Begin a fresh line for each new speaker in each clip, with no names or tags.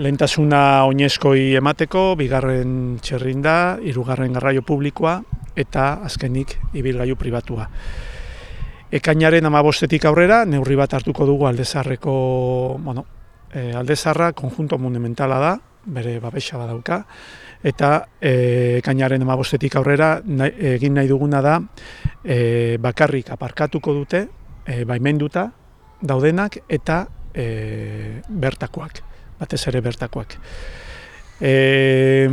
Lehentasuna oinezkoi emateko, bigarren txerrinda, hirugarren garraio publikoa eta azkenik ibilgailu pribatua. Ekainaren amabostetik aurrera, neurri bat hartuko dugu aldezarreko, bueno, e, aldezarra konjunto monumentala da, bere babesa badauka, eta e, ekainaren amabostetik aurrera egin nahi duguna da e, bakarrik aparkatuko dute, e, baimenduta daudenak eta e, bertakoak batez ere bertakoak. E,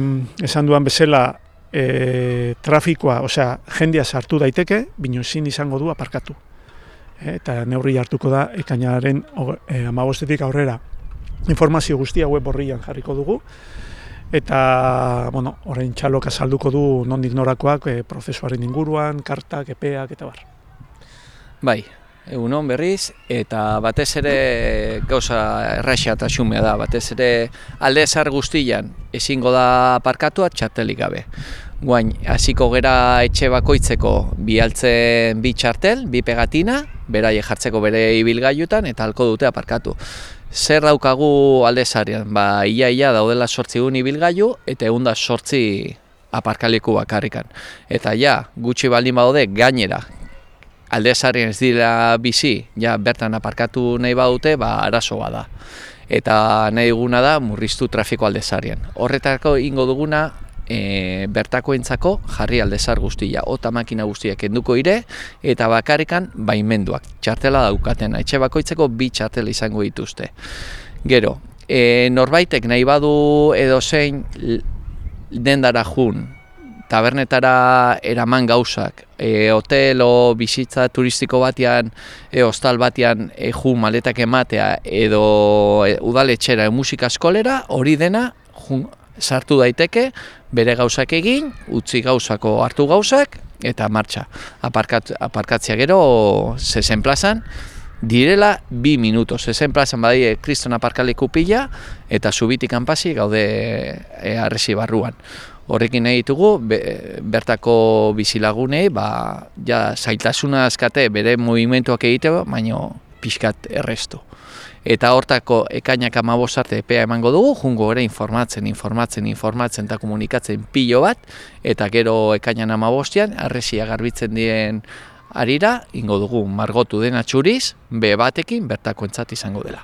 esan duan bezala, e, trafikoa, osea, jendia sartu daiteke, bino ezin izango du aparkatu. E, eta neurri hartuko da, ekainaren e, amabostetik aurrera, informazio guztia web horrian jarriko dugu, eta, bueno, orain txalok azalduko du nondik norakoak e, prozesuaren inguruan, kartak, epeak, eta bar.
Bai, Egunon berriz, eta batez ere gauza erraxa eta xumea da, batez ere alde ezar guztian ezingo da parkatua txartelik gabe. Guain, hasiko gera etxe bakoitzeko bi altzen bi txartel, bi pegatina, beraie jartzeko bere ibilgailutan eta halko dute aparkatu. Zer daukagu alde zarian? Ba, ia ia daudela sortzi gun ibilgailu eta egun da sortzi aparkaleku bakarrikan. Eta ja, gutxi baldin badode gainera, aldezarien ez dira bizi, ja bertan aparkatu nahi badute, ba arazoa da. Eta nahi duguna da murriztu trafiko aldezarien. Horretako ingo duguna e, bertako entzako jarri aldezar guztia, ota makina guztiak enduko ire, eta bakarrikan baimenduak. Txartela daukaten, etxe bakoitzeko bi txartela izango dituzte. Gero, e, norbaitek nahi badu edo zein dendara jun, tabernetara eraman gauzak, e, hotel o bizitza turistiko batean, e, hostal batean e, ju maletak ematea edo e, udaletxera e, musika eskolera, hori dena ju, sartu daiteke, bere gauzak egin, utzi gauzako hartu gauzak, eta martxa. Aparkat, aparkatzia gero, zezen plazan, direla bi minuto. Zezen plazan badie kriston aparkaleku pila, eta subitik anpasi gaude e, arresi barruan horrekin nahi ditugu bertako bizilagunei ba ja zailtasuna askate bere movimentuak egite baino pixkat errestu. Eta hortako ekainak amabos arte epea emango dugu, jungo ere informatzen, informatzen, informatzen eta komunikatzen pilo bat, eta gero ekainan amabostian, arresia garbitzen dien arira, ingo dugu margotu dena txuriz, be batekin bertako entzat izango dela.